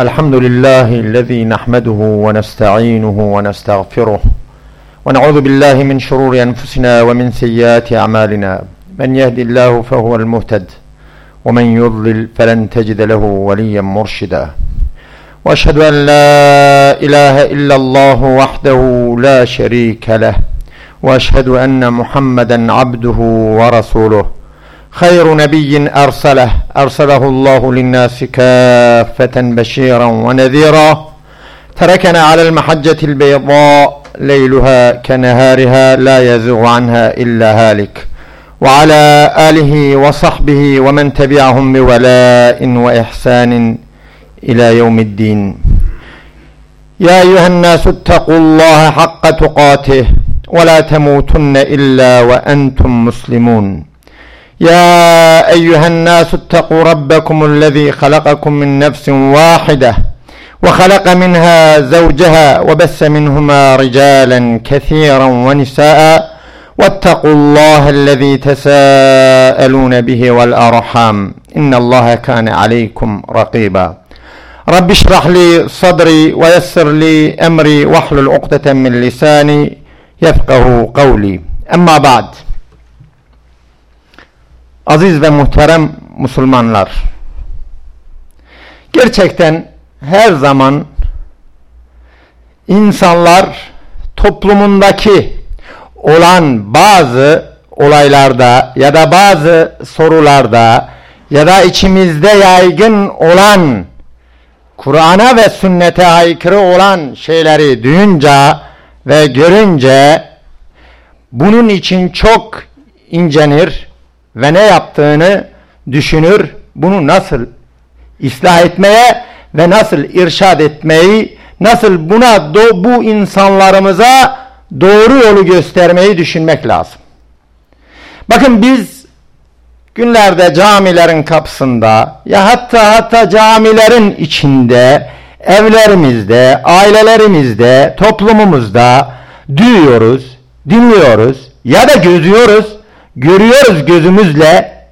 الحمد لله الذي نحمده ونستعينه ونستغفره ونعوذ بالله من شرور أنفسنا ومن سيئات أعمالنا. من يهد الله فهو المهتد ومن يضلل فلن تجد له وليا مرشدا. وأشهد أن لا إله إلا الله وحده لا شريك له وأشهد أن محمدا عبده ورسوله. خير نبي أرسله أرسله الله للناس كافة بشيرا ونذيرا. تركنا على المحجة البيضاء ليلها كنهارها لا يزغ عنها إلا هالك. وعلى آله وصحبه ومن تبعهم بولاء وإحسان إلى يوم الدين. يا أيها الناس اتقوا الله حق تقاته ولا تموتن إلا وأنتم مسلمون. يا أيها الناس اتقوا ربكم الذي خلقكم من نفس واحدة وخلق منها زوجها وبث منهما رجالا كثيرا ونساء واتقوا الله الذي تساءلون به والأرحام إن الله كان عليكم رقيبا رب اشرح لي صدري ويسر لي أمري واحلل عقدة من لساني يفقه قولي. أما بعد Aziz ve muhterem Müslümanlar gerçekten her zaman insanlar toplumundaki olan bazı olaylarda ya da bazı sorularda ya da içimizde yaygın olan Kur'an'a ve sünnete aykırı olan şeyleri duyunca ve görünce bunun için çok incenir ve ne yaptığını düşünür, bunu nasıl ıslah etmeye ve nasıl irşad etmeyi, nasıl buna do, bu insanlarımıza doğru yolu göstermeyi düşünmek lazım. Bakın biz günlerde camilerin kapısında ya hatta hatta camilerin içinde, evlerimizde, ailelerimizde, toplumumuzda duyuyoruz, dinliyoruz ya da gözüyoruz görüyoruz gözümüzle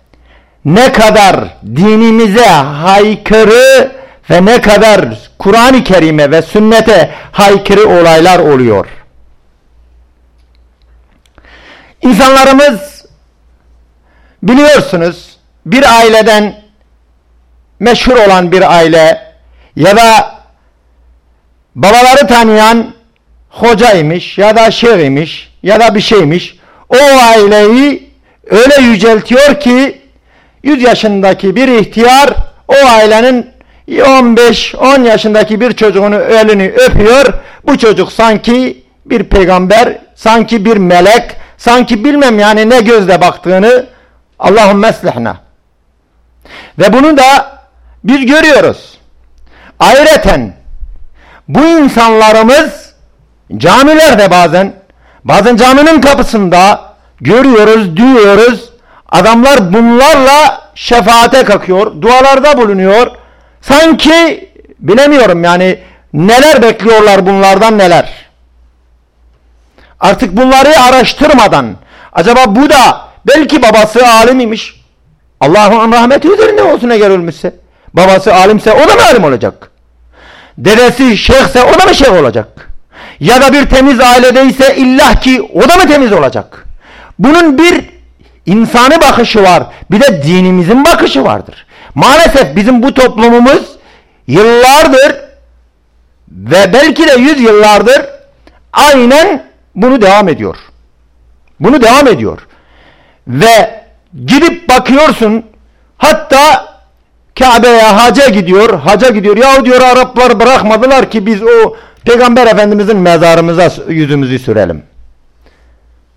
ne kadar dinimize haykırı ve ne kadar Kur'an-ı Kerim'e ve sünnete haykırı olaylar oluyor. İnsanlarımız biliyorsunuz bir aileden meşhur olan bir aile ya da babaları tanıyan hocaymış ya da şeyhmiş ya da bir şeymiş o aileyi öyle yüceltiyor ki 100 yaşındaki bir ihtiyar o ailenin 15-10 yaşındaki bir çocuğunu elini öpüyor. Bu çocuk sanki bir peygamber, sanki bir melek, sanki bilmem yani ne gözle baktığını Allah'ın meslihna. Ve bunu da biz görüyoruz. Ayreten bu insanlarımız camilerde bazen bazen caminin kapısında görüyoruz, duyuyoruz. Adamlar bunlarla şefaate kalkıyor, dualarda bulunuyor. Sanki bilemiyorum yani neler bekliyorlar bunlardan neler. Artık bunları araştırmadan acaba bu da belki babası alim imiş. Allah'ın rahmeti üzerine olsun eğer ölmüşse. Babası alimse o da mı alim olacak? Dedesi şeyhse o da mı şeyh olacak? Ya da bir temiz ailedeyse illah ki o da mı temiz olacak? Bunun bir insani bakışı var. Bir de dinimizin bakışı vardır. Maalesef bizim bu toplumumuz yıllardır ve belki de yüz yıllardır aynen bunu devam ediyor. Bunu devam ediyor. Ve gidip bakıyorsun hatta Kabe'ye haca gidiyor. Haca gidiyor. Ya diyor Araplar bırakmadılar ki biz o Peygamber Efendimizin mezarımıza yüzümüzü sürelim.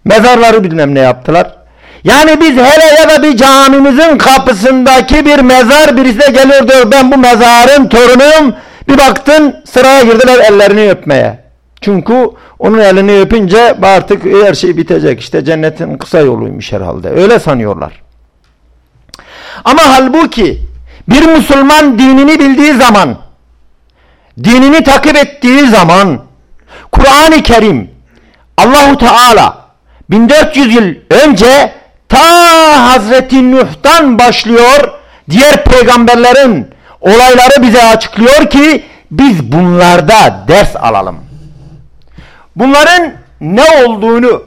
Mezarları bilmem ne yaptılar. Yani biz hele ya da bir camimizin kapısındaki bir mezar birisi de geliyor diyor ben bu mezarın torunum bir baktın sıraya girdiler ellerini öpmeye. Çünkü onun elini öpünce artık her şey bitecek işte cennetin kısa yoluymuş herhalde öyle sanıyorlar. Ama halbuki bir Müslüman dinini bildiği zaman dinini takip ettiği zaman Kur'an-ı Kerim Allahu Teala 1400 yıl önce ta Hazreti Nuh'tan başlıyor diğer peygamberlerin olayları bize açıklıyor ki biz bunlarda ders alalım. Bunların ne olduğunu,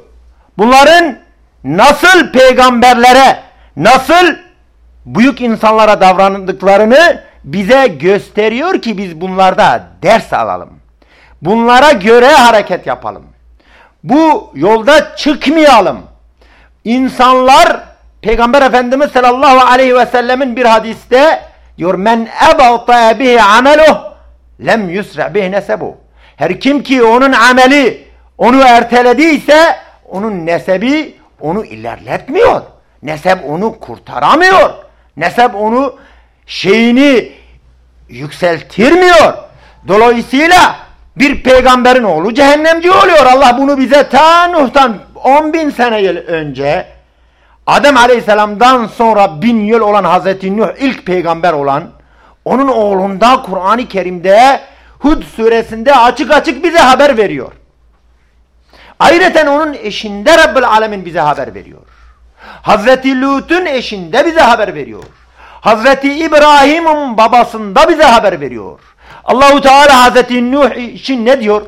bunların nasıl peygamberlere, nasıl büyük insanlara davrandıklarını bize gösteriyor ki biz bunlarda ders alalım. Bunlara göre hareket yapalım. Bu yolda çıkmayalım. İnsanlar Peygamber Efendimiz sallallahu aleyhi ve sellemin bir hadiste diyor men ebata bihi ameluh lem yusra bihi nesebu. Her kim ki onun ameli onu ertelediyse onun nesebi onu ilerletmiyor. Nesep onu kurtaramıyor. Nesep onu şeyini yükseltirmiyor. Dolayısıyla bir peygamberin oğlu cehennemci oluyor. Allah bunu bize ta Nuh'tan 10 bin sene önce Adem Aleyhisselam'dan sonra bin yıl olan Hazreti Nuh ilk peygamber olan onun oğlunda Kur'an-ı Kerim'de Hud suresinde açık açık bize haber veriyor. Ayrıca onun eşinde Rabbül Alemin bize haber veriyor. Hazreti Lut'un eşinde bize haber veriyor. Hazreti İbrahim'in babasında bize haber veriyor. Allahu Teala Hazreti Nuh için ne diyor?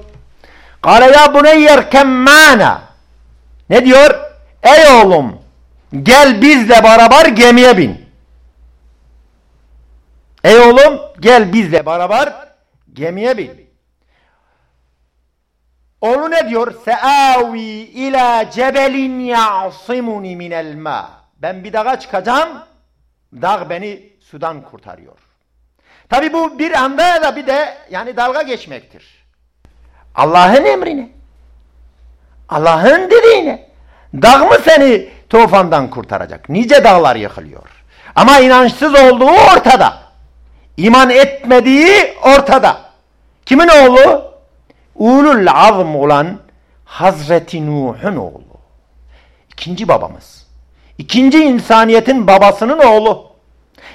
Kale ya buneyyer kemmana. Ne diyor? Ey oğlum gel bizle beraber gemiye bin. Ey oğlum gel bizle beraber gemiye bin. Oğlu ne diyor? Seavi ila cebelin ya'simuni minel ma. Ben bir dağa çıkacağım. Dağ beni sudan kurtarıyor. Tabi bu bir anda da bir de yani dalga geçmektir. Allah'ın emrine. Allah'ın dediğine. Dağ mı seni tufandan kurtaracak? Nice dağlar yıkılıyor. Ama inançsız olduğu ortada. İman etmediği ortada. Kimin oğlu? Ulul azm olan Hazreti Nuh'un oğlu. İkinci babamız. İkinci insaniyetin babasının oğlu.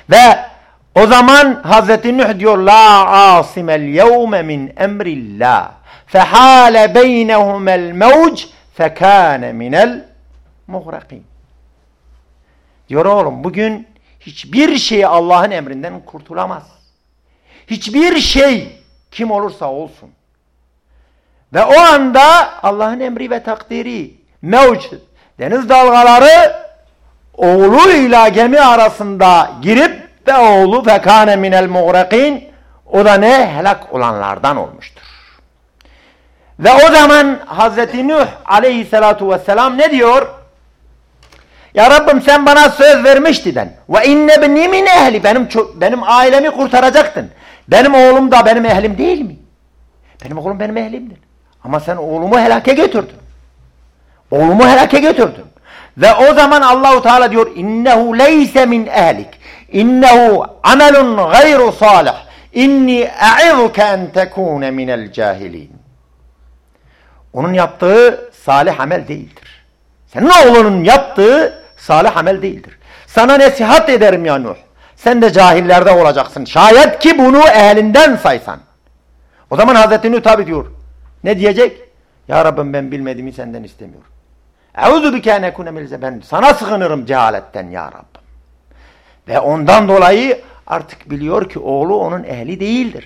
Ve o zaman Hazreti Nuh diyor La asimel yevme min emrillah fehale beynehumel mevc fekâne minel muhrakin. Diyor oğlum bugün hiçbir şey Allah'ın emrinden kurtulamaz. Hiçbir şey kim olursa olsun. Ve o anda Allah'ın emri ve takdiri mevcut. Deniz dalgaları oğluyla gemi arasında girip ve oğlu fekane minel muğrakin o da ne? Helak olanlardan olmuştur. Ve o zaman Hazreti Nuh aleyhissalatu vesselam ne diyor? Ya Rabbim sen bana söz vermiştin. Ve inne bni min ehli. Benim, benim ailemi kurtaracaktın. Benim oğlum da benim ehlim değil mi? Benim oğlum benim ehlimdir. Ama sen oğlumu helake götürdün. Oğlumu helake götürdün. Ve o zaman Allahu Teala diyor innehu leyse min ehlik. İnnehu amelun gayru salih. İnni e'izuke en tekune minel cahilin. Onun yaptığı salih amel değildir. Senin oğlunun yaptığı salih amel değildir. Sana nesihat ederim ya Nuh. Sen de cahillerde olacaksın. Şayet ki bunu ehlinden saysan. O zaman Hazreti Nuh tabi diyor. Ne diyecek? Ya Rabbim ben bilmediğimi senden istemiyorum. Euzu bike en ekune Ben sana sığınırım cehaletten ya Rabbim. Ve ondan dolayı artık biliyor ki oğlu onun ehli değildir.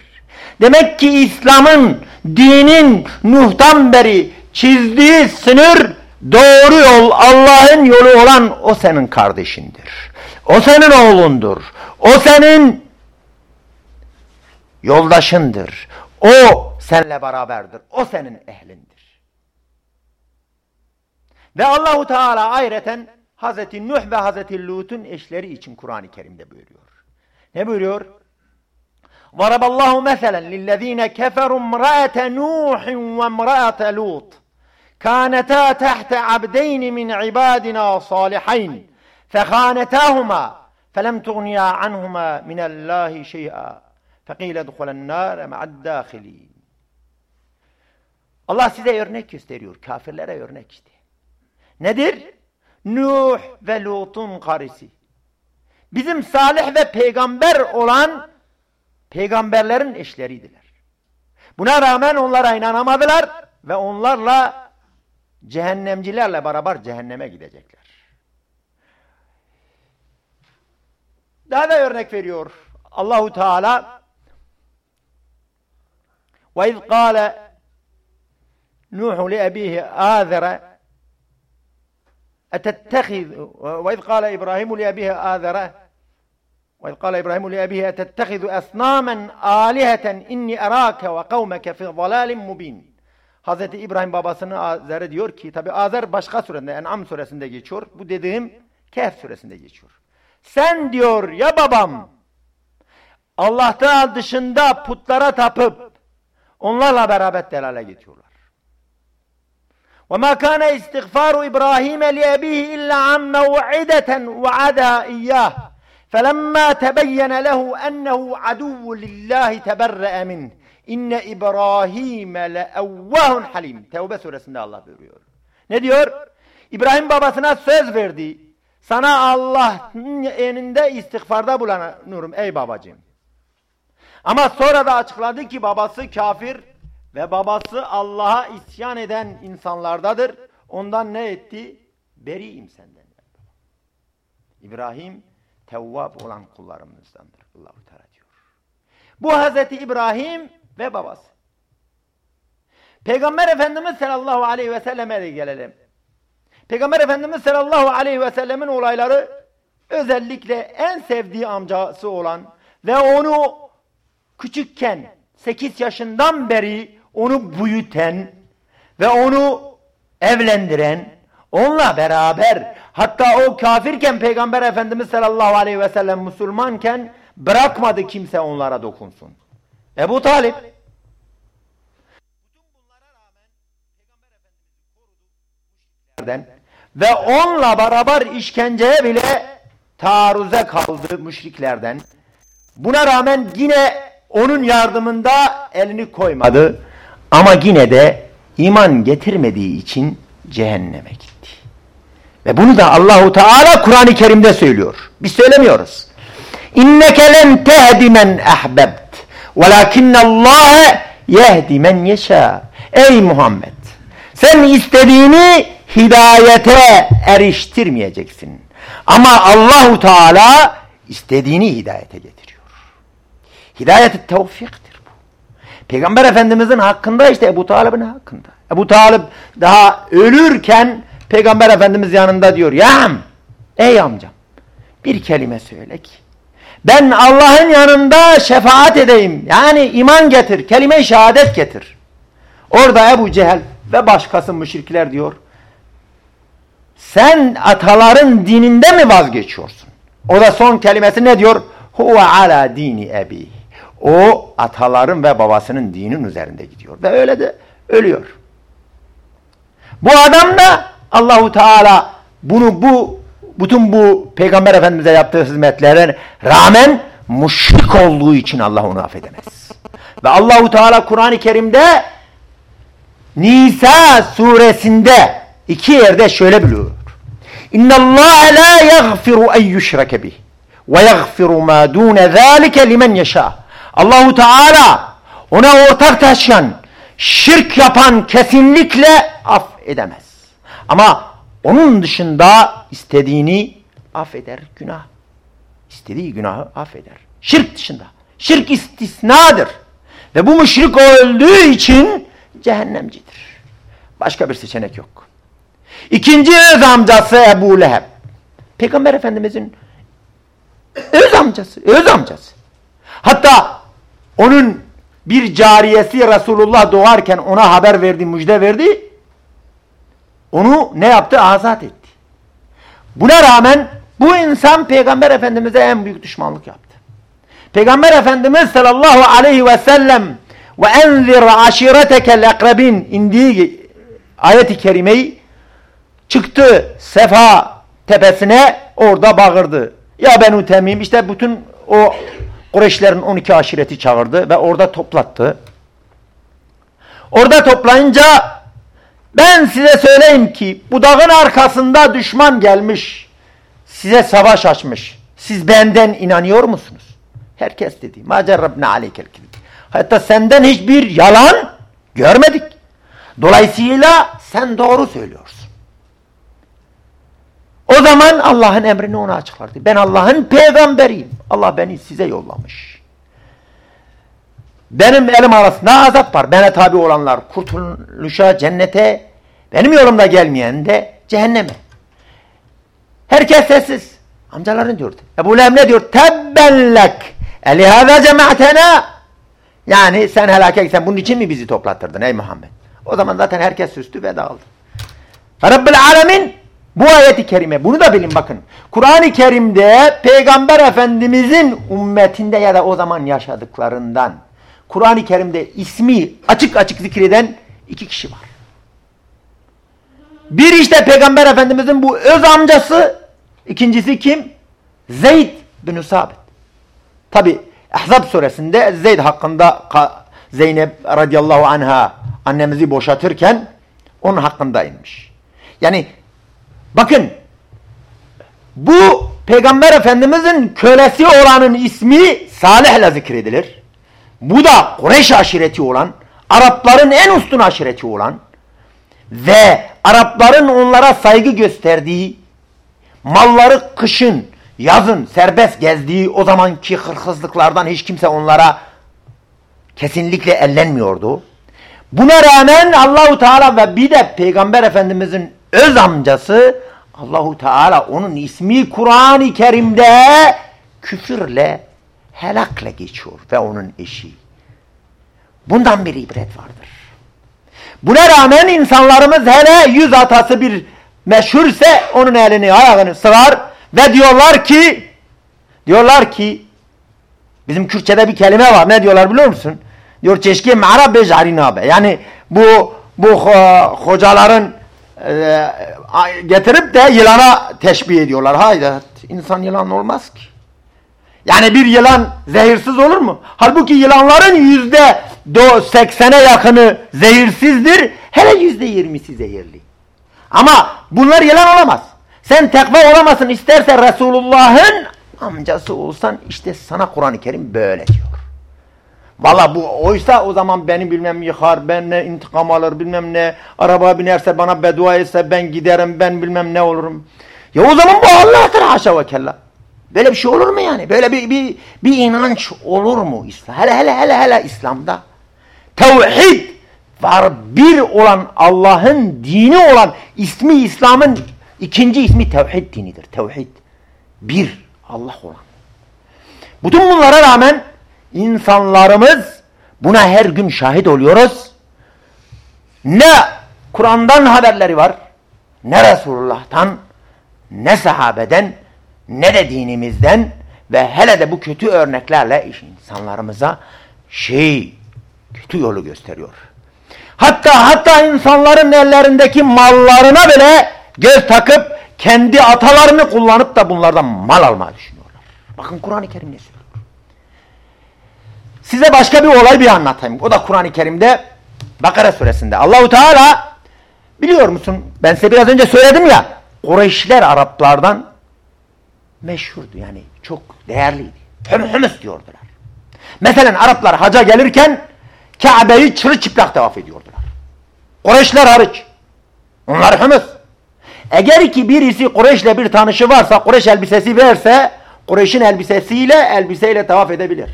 Demek ki İslam'ın, dinin Nuh'tan beri çizdiği sınır doğru yol, Allah'ın yolu olan o senin kardeşindir. O senin oğlundur. O senin yoldaşındır. O senle beraberdir. O senin ehlindir. Ve Allahu Teala ayreten Hazreti Nuh ve Hazreti Lut'un eşleri için Kur'an-ı Kerim'de buyuruyor. Ne buyuruyor? ضرب الله مثلا للذين كفروا امرأة نوح وامرأة لوط كانتا تحت عبدين من عبادنا صالحين فخانتاهما فلم تغنيا عنهما من الله شيئا فقيل ادخل النار مع الداخلين Allah size örnek gösteriyor. Kafirlere örnek işte. Nedir? Nuh ve Lut'un karısı. Bizim salih ve peygamber olan peygamberlerin eşleriydiler. Buna rağmen onlara inanamadılar ve onlarla cehennemcilerle beraber cehenneme gidecekler. Daha da örnek veriyor Allahu Teala ve iz kâle Nuh li ebihi âzere etettehizu ve iz kâle İbrahim li ebihi âzere وإذ قال إبراهيم لأبيه أتتخذ أصناما آلهة إني أراك وقومك في ضلال مبين Hazreti İbrahim babasını Azer'e diyor ki tabi Azer başka surede En'am suresinde geçiyor. Bu dediğim Kehf suresinde geçiyor. Sen diyor ya babam Allah'tan dışında putlara tapıp onlarla beraber delale getiriyorlar. وَمَا كَانَ اِسْتِغْفَارُ إِبْرَاهِيمَ لِأَبِيهِ إِلَّا عَنْ مَوْعِدَةً وَعَدَى إِيَّاهِ فَلَمَّا تَبَيَّنَ لَهُ أَنَّهُ عَدُوٌ لِلّٰهِ تَبَرَّأَ مِنْهِ İnne İbrahim'e leevvahun halim. Tevbe suresinde Allah buyuruyor. Ne diyor? İbrahim babasına söz verdi. Sana Allah'ın eninde istiğfarda bulunurum ey babacığım. Ama sonra da açıkladı ki babası kafir ve babası Allah'a isyan eden insanlardadır. Ondan ne etti? Beriyim senden. İbrahim tevvab olan kullarımızdandır. Allahu Teala diyor. Bu Hazreti İbrahim ve babası. Peygamber Efendimiz sallallahu aleyhi ve selleme de gelelim. Peygamber Efendimiz sallallahu aleyhi ve sellemin olayları özellikle en sevdiği amcası olan ve onu küçükken 8 yaşından beri onu büyüten ve onu evlendiren, onunla beraber hatta o kafirken Peygamber Efendimiz sallallahu aleyhi ve sellem Müslümanken bırakmadı kimse onlara dokunsun. Ebu Talip ve onunla beraber işkenceye bile taarruze kaldı müşriklerden. Buna rağmen yine onun yardımında elini koymadı. Ama yine de iman getirmediği için cehenneme gitti. Ve bunu da Allahu Teala Kur'an-ı Kerim'de söylüyor. Biz söylemiyoruz. İnneke len tehdi men ahbebt. Velakinnallâhe yehdi men yeşâ. Ey Muhammed! Sen istediğini hidayete eriştirmeyeceksin. Ama Allahu Teala istediğini hidayete getiriyor. Hidayet tevfiktir. Peygamber Efendimizin hakkında işte Ebu Talib'in hakkında. Ebu Talib daha ölürken Peygamber Efendimiz yanında diyor ya ey amcam bir kelime söyle ki ben Allah'ın yanında şefaat edeyim. Yani iman getir, kelime-i şehadet getir. Orada Ebu Cehel ve başkası müşrikler diyor. Sen ataların dininde mi vazgeçiyorsun? O da son kelimesi ne diyor? Huve ala dini ebi. O ataların ve babasının dinin üzerinde gidiyor. Ve öyle de ölüyor. Bu adam da Allahu Teala bunu bu bütün bu Peygamber Efendimiz'e yaptığı hizmetlere rağmen müşrik olduğu için Allah onu affedemez. Ve Allahu Teala Kur'an-ı Kerim'de Nisa suresinde iki yerde şöyle biliyor. İnna Allah la yaghfiru en yushrake bih ve yaghfiru ma dun zalika limen yasha. Allahu Teala ona ortak taşıyan, şirk yapan kesinlikle affedemez. Ama onun dışında istediğini affeder günah. İstediği günahı affeder. Şirk dışında. Şirk istisnadır. Ve bu müşrik öldüğü için cehennemcidir. Başka bir seçenek yok. İkinci öz amcası Ebu Leheb. Peygamber Efendimizin öz amcası, öz amcası. Hatta onun bir cariyesi Resulullah doğarken ona haber verdi, müjde verdi. Onu ne yaptı? Azat etti. Buna rağmen bu insan Peygamber Efendimiz'e en büyük düşmanlık yaptı. Peygamber Efendimiz sallallahu aleyhi ve sellem ve enzir aşiretekel akrabin indiği ayet-i kerimeyi çıktı Sefa tepesine orada bağırdı. Ya Benu Temim işte bütün o Kureyşlerin 12 aşireti çağırdı ve orada toplattı. Orada toplayınca ben size söyleyeyim ki bu dağın arkasında düşman gelmiş. Size savaş açmış. Siz benden inanıyor musunuz? Herkes dedi. Ma cerrabne aleykel Hatta senden hiçbir yalan görmedik. Dolayısıyla sen doğru söylüyorsun. O zaman Allah'ın emrini ona açıklardı. Ben Allah'ın peygamberiyim. Allah beni size yollamış. Benim elim arasında azap var. Bana tabi olanlar kurtuluşa, cennete, benim yolumda gelmeyen de cehenneme. Herkes sessiz. Amcaların diyordu. Ebu Leheb ne diyor? Tebbellek. Elihâzâ cemaatena. Yani sen helake gitsen bunun için mi bizi toplattırdın ey Muhammed? O zaman zaten herkes süstü ve dağıldı. Rabbil alemin bu ayeti kerime bunu da bilin bakın. Kur'an-ı Kerim'de Peygamber Efendimizin ümmetinde ya da o zaman yaşadıklarından Kur'an-ı Kerim'de ismi açık açık zikreden iki kişi var. Bir işte Peygamber Efendimizin bu öz amcası, ikincisi kim? Zeyd bin Sabit. Tabi Ahzab suresinde Zeyd hakkında Zeynep radıyallahu anha annemizi boşatırken onun hakkında inmiş. Yani bakın bu Peygamber Efendimizin kölesi olanın ismi Salih ile zikredilir. Bu da Kureyş aşireti olan, Arapların en üstün aşireti olan ve Arapların onlara saygı gösterdiği, malları kışın, yazın serbest gezdiği o zamanki hırhızlıklardan hiç kimse onlara kesinlikle ellenmiyordu. Buna rağmen Allahu Teala ve bir de Peygamber Efendimizin öz amcası Allahu Teala onun ismi Kur'an-ı Kerim'de küfürle helakla geçiyor ve onun eşi. Bundan bir ibret vardır. Buna rağmen insanlarımız hele yüz atası bir meşhurse onun elini ayağını sıvar ve diyorlar ki diyorlar ki bizim Kürtçe'de bir kelime var ne diyorlar biliyor musun? Diyor çeşki ma'rab bejarinabe yani bu bu hocaların e, getirip de yılana teşbih ediyorlar. Haydi insan yılan olmaz ki. Yani bir yılan zehirsiz olur mu? Halbuki yılanların yüzde seksene yakını zehirsizdir. Hele yüzde yirmisi zehirli. Ama bunlar yılan olamaz. Sen tekva olamazsın isterse Resulullah'ın amcası olsan işte sana Kur'an-ı Kerim böyle diyor. Valla bu oysa o zaman beni bilmem yıkar, ben ne intikam alır bilmem ne, araba binerse bana beddua etse ben giderim, ben bilmem ne olurum. Ya o zaman bu Allah'tır haşa ve kella. Böyle bir şey olur mu yani? Böyle bir, bir, bir inanç olur mu İslam? Hele hele hele hele İslam'da. Tevhid var bir olan Allah'ın dini olan ismi İslam'ın ikinci ismi tevhid dinidir. Tevhid. Bir Allah olan. Bütün bunlara rağmen insanlarımız buna her gün şahit oluyoruz. Ne Kur'an'dan haberleri var, ne Resulullah'tan, ne sahabeden, ne de dinimizden ve hele de bu kötü örneklerle insanlarımıza şey kötü yolu gösteriyor. Hatta hatta insanların ellerindeki mallarına bile göz takıp kendi atalarını kullanıp da bunlardan mal almayı düşünüyorlar. Bakın Kur'an-ı Kerim ne söylüyor. Size başka bir olay bir anlatayım. O da Kur'an-ı Kerim'de Bakara suresinde. Allahu Teala biliyor musun? Ben size biraz önce söyledim ya. Kureyşler Araplardan meşhurdu yani çok değerliydi. Hüm hümüs diyordular. Mesela Araplar haca gelirken Kabe'yi çırılçıplak tavaf ediyordular. Kureyşler hariç. Onlar hümüs. Eğer ki birisi Kureyş'le bir tanışı varsa Kureyş elbisesi verse Kureyş'in elbisesiyle elbiseyle tavaf edebilir.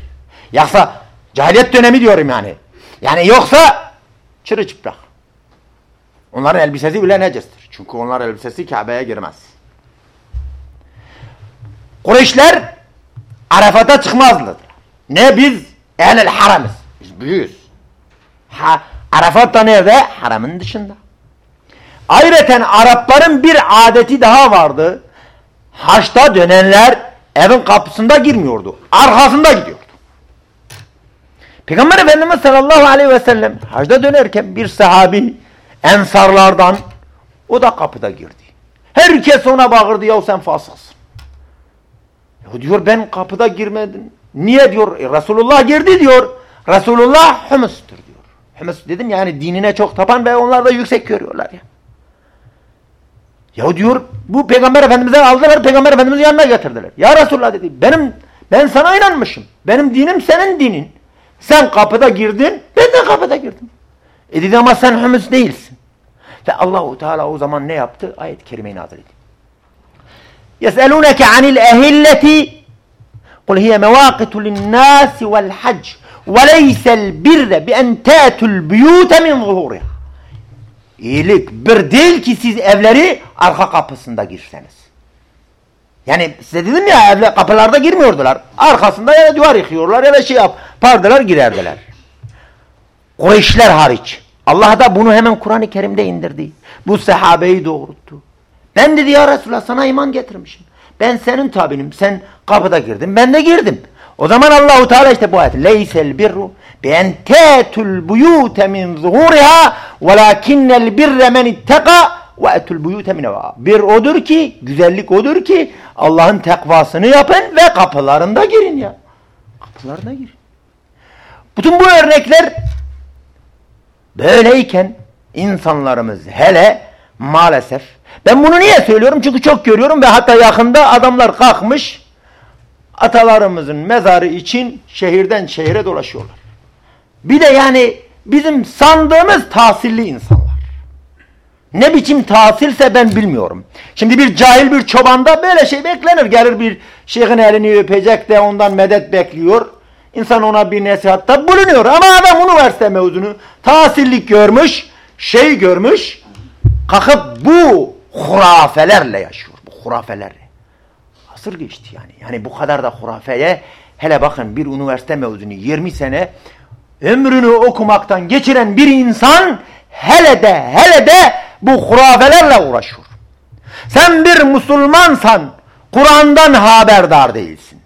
Yoksa cahiliyet dönemi diyorum yani. Yani yoksa çırılçıplak. Onların elbisesi bile necestir. Çünkü onlar elbisesi Kabe'ye girmez. Kureyşler Arafat'a çıkmazlar. Ne biz ehl haramız. Biz büyüğüz. Ha, Arafat da nerede? Haramın dışında. Ayrıca Arapların bir adeti daha vardı. Haçta dönenler evin kapısında girmiyordu. Arkasında gidiyordu. Peygamber Efendimiz sallallahu aleyhi ve sellem hacda dönerken bir sahabi ensarlardan o da kapıda girdi. Herkes ona bağırdı ya sen fasıksın. Ya diyor ben kapıda girmedim. Niye diyor e, Resulullah girdi diyor. Resulullah hümüstür diyor. Hümüs dedim yani dinine çok tapan ve onlar da yüksek görüyorlar ya. Ya diyor bu peygamber efendimizden aldılar peygamber efendimizin yanına getirdiler. Ya Resulullah dedi benim ben sana inanmışım. Benim dinim senin dinin. Sen kapıda girdin ben de kapıda girdim. E dedi ama sen hümüs değilsin. Ve Allahu Teala o zaman ne yaptı? Ayet-i kerimeyi nazil etti. يسألونك عن الأهلة قل هي مواقت للناس والحج وليس البر بأن تأتوا البيوت من ظهورها İyilik bir değil ki siz evleri arka kapısında girseniz. Yani size dedim ya evler kapılarda girmiyordular. Arkasında ya duvar yıkıyorlar ya da şey yap. Pardılar girerdiler. Kureyşler hariç. Allah da bunu hemen Kur'an-ı Kerim'de indirdi. Bu sahabeyi doğrulttu. Ben dedi ya Resulallah sana iman getirmişim. Ben senin tabinim. Sen kapıda girdin. Ben de girdim. O zaman Allahu Teala işte bu ayet. Leysel birru bi en tetul buyute min zuhuriha velakinnel birre men itteka ve etul buyute min Bir odur ki, güzellik odur ki Allah'ın tekvasını yapın ve kapılarında girin ya. Kapılarına girin. Bütün bu örnekler böyleyken insanlarımız hele maalesef ben bunu niye söylüyorum? Çünkü çok görüyorum ve hatta yakında adamlar kalkmış atalarımızın mezarı için şehirden şehire dolaşıyorlar. Bir de yani bizim sandığımız tahsilli insanlar. Ne biçim tahsilse ben bilmiyorum. Şimdi bir cahil bir çobanda böyle şey beklenir. Gelir bir şeyhin elini öpecek de ondan medet bekliyor. İnsan ona bir nasihatta bulunuyor. Ama adam üniversite mezunu tahsillik görmüş, şey görmüş. Kalkıp bu hurafelerle yaşıyor. Bu hurafelerle. Asır geçti yani. Yani bu kadar da hurafeye hele bakın bir üniversite mezunu 20 sene ömrünü okumaktan geçiren bir insan hele de hele de bu hurafelerle uğraşıyor. Sen bir Müslümansan Kur'an'dan haberdar değilsin.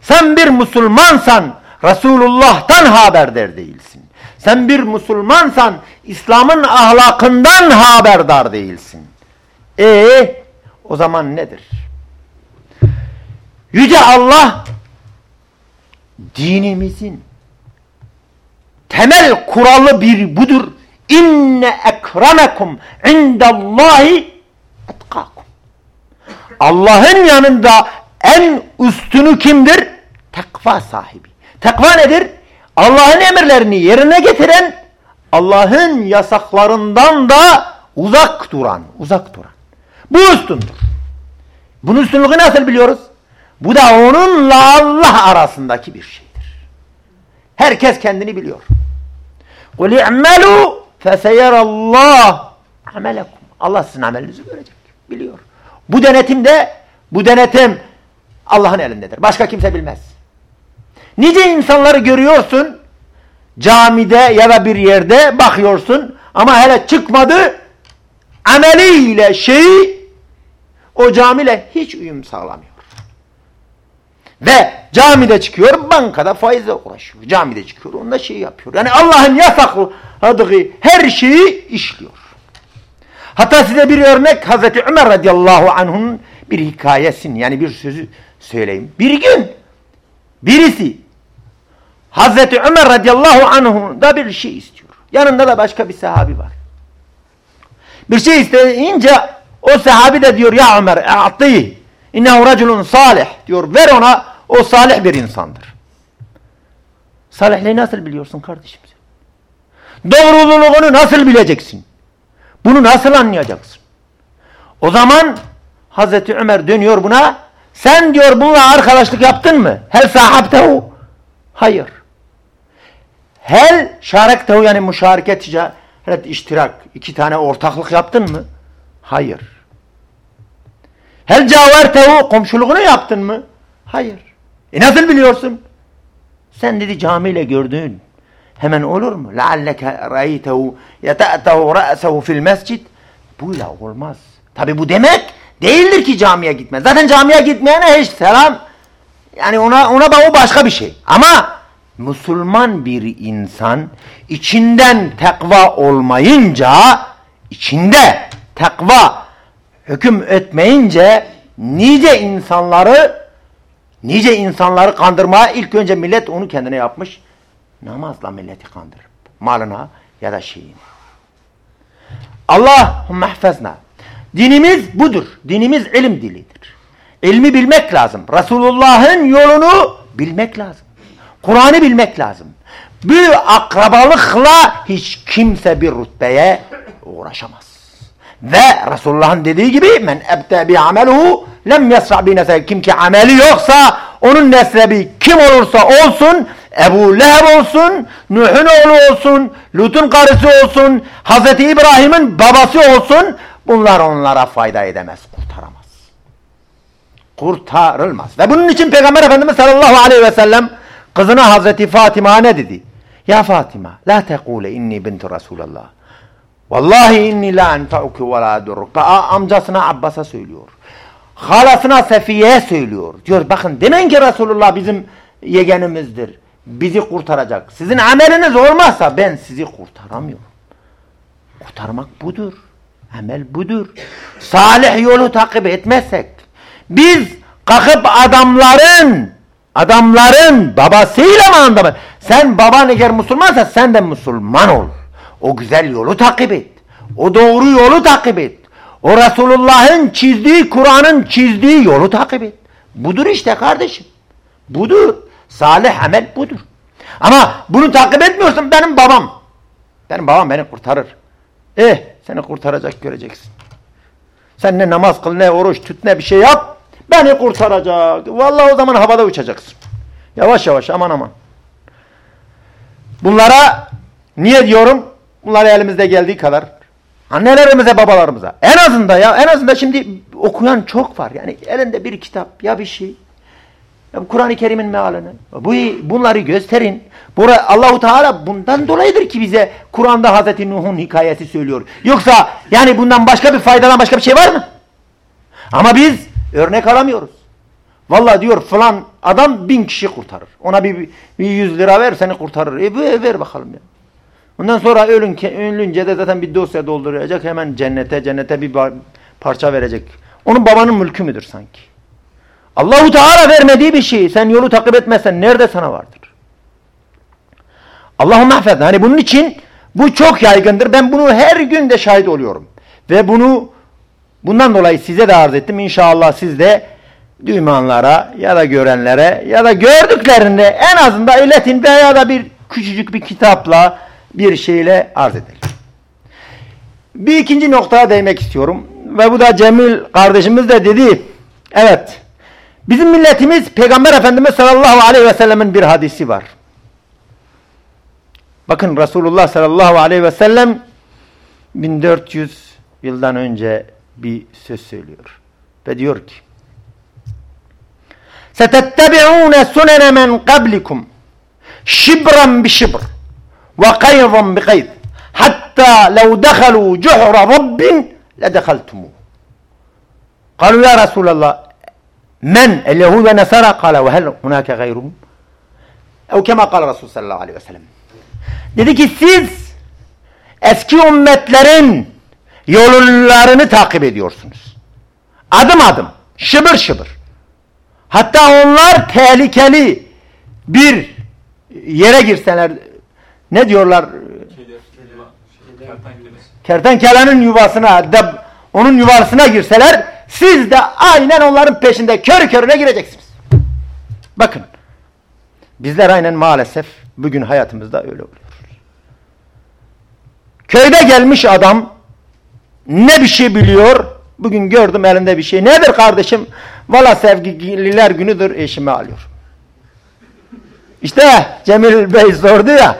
Sen bir Müslümansan Resulullah'tan haberdar değilsin. Sen bir Müslümansan İslam'ın ahlakından haberdar değilsin. E o zaman nedir? Yüce Allah dinimizin temel kuralı bir budur. İnne ekremekum indallahi etkakum. Allah'ın yanında en üstünü kimdir? Takva sahibi. Takva nedir? Allah'ın emirlerini yerine getiren, Allah'ın yasaklarından da uzak duran, uzak duran. Bu üstündür. Bunun üstünlüğü nasıl biliyoruz? Bu da onunla Allah arasındaki bir şeydir. Herkes kendini biliyor. قُلْ اِعْمَلُوا Allah amelekum. Allah sizin amelinizi görecek. Biliyor. Bu denetimde bu denetim Allah'ın elindedir. Başka kimse bilmez. Nice insanları görüyorsun camide ya da bir yerde bakıyorsun ama hele çıkmadı ameliyle şeyi o camiyle hiç uyum sağlamıyor. Ve camide çıkıyor, bankada faizle uğraşıyor. Camide çıkıyor, onda şey yapıyor. Yani Allah'ın yasakladığı her şeyi işliyor. Hatta size bir örnek Hazreti Ömer radıyallahu anh'un bir hikayesini yani bir sözü söyleyeyim. Bir gün birisi Hazreti Ömer radıyallahu anh'un da bir şey istiyor. Yanında da başka bir sahabi var. Bir şey isteyince o sahabi de diyor ya Ömer a'tih innehu raculun salih diyor ver ona o salih bir insandır. Salihliği nasıl biliyorsun kardeşim Doğruluğunu nasıl bileceksin? Bunu nasıl anlayacaksın? O zaman Hazreti Ömer dönüyor buna sen diyor bununla arkadaşlık yaptın mı? Hel sahabtehu? Hayır. Hel şarektehu yani müşareket ticaret iştirak iki tane ortaklık yaptın mı? Hayır. Hel cavertehu komşuluğunu yaptın mı? Hayır. E nasıl biliyorsun? Sen dedi camiyle gördün. Hemen olur mu? لَعَلَّكَ رَيْتَهُ يَتَأْتَهُ رَأْسَهُ fil mescid. Buyla olmaz. Tabi bu demek değildir ki camiye gitmez. Zaten camiye gitmeyene hiç selam. Yani ona, ona da o başka bir şey. Ama Müslüman bir insan içinden tekva olmayınca içinde tekva hüküm etmeyince nice insanları nice insanları kandırmaya ilk önce millet onu kendine yapmış. Namazla milleti kandırıp malına ya da şeyini. Allahümme mahfezna. Dinimiz budur. Dinimiz ilim dilidir. İlmi bilmek lazım. Resulullah'ın yolunu bilmek lazım. Kur'an'ı bilmek lazım. Bu akrabalıkla hiç kimse bir rütbeye uğraşamaz. Ve Resulullah'ın dediği gibi men ebte bi ameluhu lem yasra bi nesel. Kim ki ameli yoksa onun neslebi kim olursa olsun Ebu Leheb olsun, Nuh'un oğlu olsun, Lut'un karısı olsun, Hazreti İbrahim'in babası olsun bunlar onlara fayda edemez, kurtaramaz. Kurtarılmaz. Ve bunun için Peygamber Efendimiz sallallahu aleyhi ve sellem kızına Hazreti Fatıma ne dedi? Ya Fatıma la tekule inni bintu Resulallah. Vallahi inni la enfa'uki ve la adurruk. Amcasına Abbas'a söylüyor. Halasına Sefiye'ye söylüyor. Diyor bakın demeyin ki Resulullah bizim yegenimizdir. Bizi kurtaracak. Sizin ameliniz olmazsa ben sizi kurtaramıyorum. Kurtarmak budur. Amel budur. Salih yolu takip etmezsek biz kalkıp adamların adamların babasıyla mı anlamı? Sen baban eğer Müslümansa sen de Müslüman ol. O güzel yolu takip et. O doğru yolu takip et. O Resulullah'ın çizdiği, Kur'an'ın çizdiği yolu takip et. Budur işte kardeşim. Budur. Salih amel budur. Ama bunu takip etmiyorsun benim babam. Benim babam beni kurtarır. Eh seni kurtaracak göreceksin. Sen ne namaz kıl ne oruç tut ne bir şey yap. Beni kurtaracak. Vallahi o zaman havada uçacaksın. Yavaş yavaş aman aman. Bunlara niye diyorum? Bunlar elimizde geldiği kadar annelerimize babalarımıza en azından ya en azından şimdi okuyan çok var. Yani elinde bir kitap ya bir şey Kur'an-ı Kerim'in mealini. Bu bunları gösterin. Bura Allahu Teala bundan dolayıdır ki bize Kur'an'da Hazreti Nuh'un hikayesi söylüyor. Yoksa yani bundan başka bir faydadan başka bir şey var mı? Ama biz örnek alamıyoruz. Vallahi diyor falan adam bin kişi kurtarır. Ona bir, bir yüz lira ver seni kurtarır. E ver bakalım ya. Ondan sonra ölün, ölünce de zaten bir dosya dolduracak. Hemen cennete cennete bir parça verecek. Onun babanın mülkü müdür sanki? Allahu Teala vermediği bir şey sen yolu takip etmezsen nerede sana vardır? Allah'ım affedin. Hani bunun için bu çok yaygındır. Ben bunu her gün de şahit oluyorum. Ve bunu bundan dolayı size de arz ettim. İnşallah siz de duymanlara ya da görenlere ya da gördüklerinde en azından iletin veya da bir küçücük bir kitapla bir şeyle arz edelim. Bir ikinci noktaya değmek istiyorum. Ve bu da Cemil kardeşimiz de dedi. Evet. Bizim milletimiz Peygamber Efendimiz sallallahu aleyhi ve sellemin bir hadisi var. Bakın Resulullah sallallahu aleyhi ve sellem 1400 yıldan önce bir söz söylüyor. Ve diyor ki سَتَتَّبِعُونَ سُنَنَ مَنْ قَبْلِكُمْ شِبْرًا بِشِبْرٍ وَقَيْضًا بِقَيْضٍ حَتَّى لَوْ دَخَلُوا جُحْرَ رَبٍّ لَدَخَلْتُمُوهُ قالوا يا رسول الله من اليهود والنصارى قال وهل هناك غيرهم أو كما قال Resul sallallahu aleyhi ve sellem dedi ki siz eski ümmetlerin yollarını takip ediyorsunuz adım adım şıbır şıbır hatta onlar tehlikeli bir yere girseler ne diyorlar kertenkelenin yuvasına onun yuvasına girseler siz de aynen onların peşinde kör körüne gireceksiniz. Bakın. Bizler aynen maalesef bugün hayatımızda öyle oluyor. Köyde gelmiş adam ne bir şey biliyor. Bugün gördüm elinde bir şey. Nedir kardeşim? Valla sevgililer günüdür eşimi alıyor. İşte Cemil Bey sordu ya.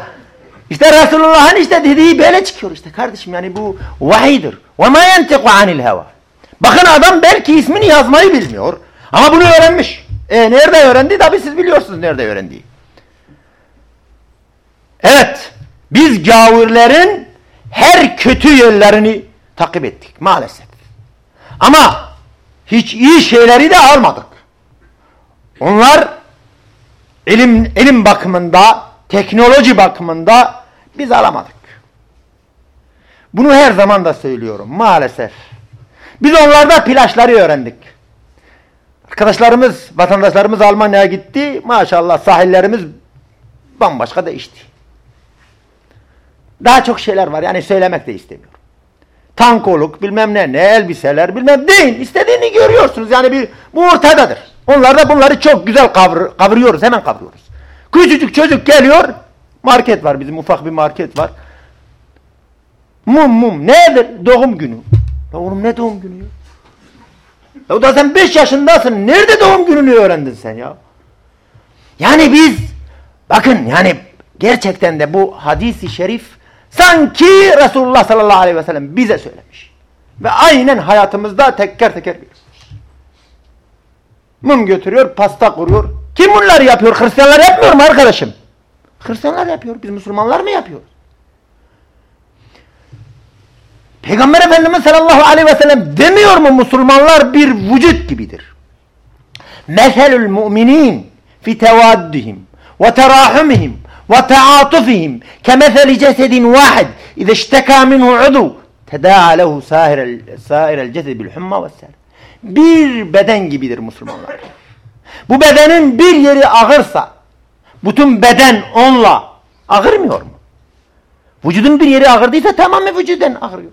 İşte Resulullah'ın işte dediği böyle çıkıyor işte kardeşim. Yani bu vahidir. وَمَا يَنْتِقُ عَنِ الْهَوَى Bakın adam belki ismini yazmayı bilmiyor. Ama bunu öğrenmiş. E nerede öğrendi? Tabi siz biliyorsunuz nerede öğrendiği. Evet. Biz gavurların her kötü yönlerini takip ettik maalesef. Ama hiç iyi şeyleri de almadık. Onlar ilim, ilim bakımında, teknoloji bakımında biz alamadık. Bunu her zaman da söylüyorum maalesef. Biz onlarda plajları öğrendik. Arkadaşlarımız, vatandaşlarımız Almanya'ya gitti. Maşallah sahillerimiz bambaşka değişti. Daha çok şeyler var. Yani söylemek de istemiyorum. Tankoluk, bilmem ne, ne elbiseler, bilmem değil. İstediğini görüyorsunuz. Yani bir bu ortadadır. Onlar da bunları çok güzel kavur, kavuruyoruz. Hemen kavuruyoruz. Küçücük çocuk geliyor. Market var. Bizim ufak bir market var. Mum mum. Nedir? Doğum günü. Ya oğlum ne doğum günü ya? Ya da sen 5 yaşındasın. Nerede doğum gününü öğrendin sen ya? Yani biz bakın yani gerçekten de bu hadisi şerif sanki Resulullah sallallahu aleyhi ve sellem bize söylemiş. Ve aynen hayatımızda teker teker biliyoruz. Mum götürüyor, pasta kuruyor. Kim bunları yapıyor? Hristiyanlar yapmıyor mu arkadaşım? Hristiyanlar yapıyor. Biz Müslümanlar mı yapıyoruz? Peygamber Efendimiz sallallahu aleyhi ve sellem demiyor mu Müslümanlar bir vücut gibidir? Meselül müminin fi tevaddihim ve terahumihim ve taatufihim kemeseli cesedin vahid İze işteka minhu udu tedaa lehu sairel cesed bil humma ve Bir beden gibidir Müslümanlar. Bu bedenin bir yeri ağırsa bütün beden onunla ağırmıyor mu? Vücudun bir yeri ağırdıysa tamamen vücudun ağrıyor.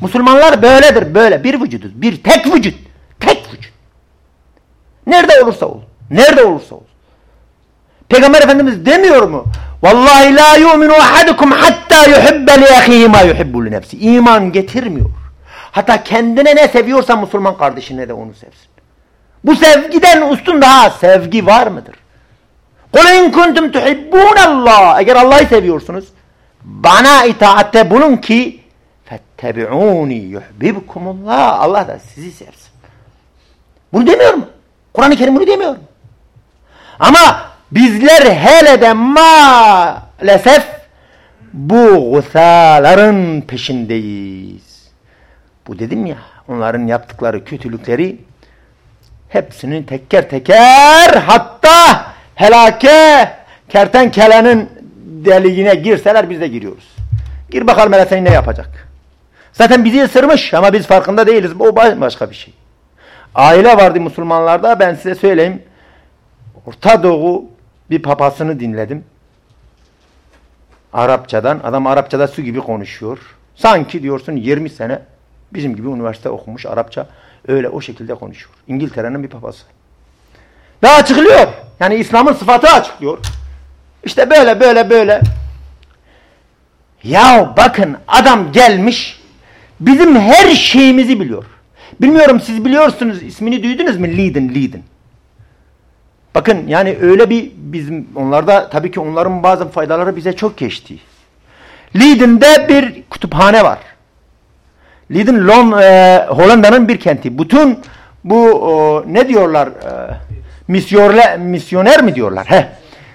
Müslümanlar böyledir böyle bir vücuduz. Bir tek vücut. Tek vücut. Nerede olursa ol. Nerede olursa ol. Peygamber Efendimiz demiyor mu? Vallahi la yu'minu ahadukum hatta yuhibbe li ahihi ma yuhibbu li nefsi. İman getirmiyor. Hatta kendine ne seviyorsa Müslüman kardeşine de onu sevsin. Bu sevgiden üstün daha sevgi var mıdır? قُلْ اِنْ كُنْتُمْ تُحِبُّونَ اللّٰهِ Eğer Allah'ı seviyorsunuz bana itaatte bulun ki فَاتَّبِعُونِ يُحْبِبْكُمُ اللّٰهِ Allah da sizi sevsin. Bunu demiyor mu? Kur'an-ı Kerim bunu demiyor mu? Ama bizler hele de maalesef bu gusaların peşindeyiz. Bu dedim ya onların yaptıkları kötülükleri hepsini teker teker hatta helake kertenkelenin deliğine girseler biz de giriyoruz. Gir bakalım hele seni ne yapacak. Zaten bizi ısırmış ama biz farkında değiliz. Bu başka bir şey. Aile vardı Müslümanlarda ben size söyleyeyim. Orta Doğu bir papasını dinledim. Arapçadan. Adam Arapçada su gibi konuşuyor. Sanki diyorsun 20 sene bizim gibi üniversite okumuş Arapça. Öyle o şekilde konuşuyor. İngiltere'nin bir papası. Ve açıklıyor. Yani İslam'ın sıfatı açıklıyor. İşte böyle böyle böyle. Ya bakın adam gelmiş bizim her şeyimizi biliyor. Bilmiyorum siz biliyorsunuz ismini duydunuz mu? Leadin, Leadin. Bakın yani öyle bir bizim onlarda tabii ki onların bazı faydaları bize çok geçti. Leidin'de bir kütüphane var. Leiden Lon, e, Hollanda'nın bir kenti. Bütün bu o, ne diyorlar? E, misyoner, misyoner mi diyorlar? Heh.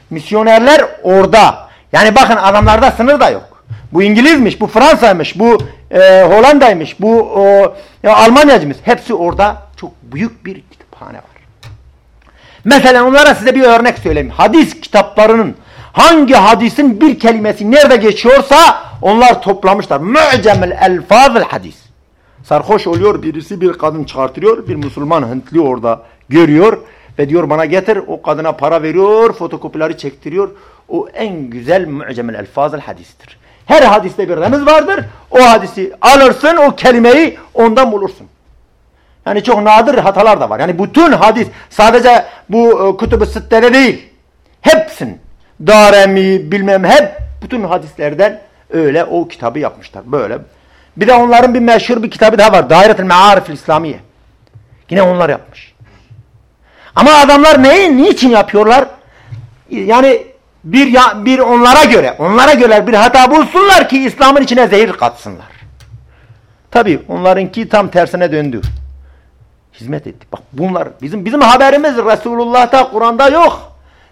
Misyonerler orada. Yani bakın adamlarda sınır da yok. Bu İngilizmiş, bu Fransa'ymış, bu e, Hollanda'ymış, bu ya Almanyacımız. Hepsi orada çok büyük bir kütüphane var. Mesela onlara size bir örnek söyleyeyim. Hadis kitaplarının hangi hadisin bir kelimesi nerede geçiyorsa onlar toplamışlar. Mu'cemel elfazıl hadis. Sarhoş oluyor birisi bir kadın çıkartıyor. Bir Müslüman Hintli orada görüyor. Ve diyor bana getir. O kadına para veriyor. Fotokopileri çektiriyor. O en güzel mu'cemel elfazıl hadistir. Her hadiste bir remiz vardır. O hadisi alırsın. O kelimeyi ondan bulursun. Yani çok nadir hatalar da var. Yani bütün hadis sadece bu e, kütüb-ü değil. Hepsin. Daremi bilmem hep bütün hadislerden öyle o kitabı yapmışlar. Böyle. Bir de onların bir meşhur bir kitabı daha var. Dairet-ül Me'arif İslamiye. Yine onlar yapmış. Ama adamlar neyi, niçin yapıyorlar? Yani bir ya, bir onlara göre, onlara göre bir hata bulsunlar ki İslam'ın içine zehir katsınlar. Tabi onlarınki tam tersine döndü hizmet etti. Bak bunlar bizim bizim haberimiz Resulullah'ta Kur'an'da yok.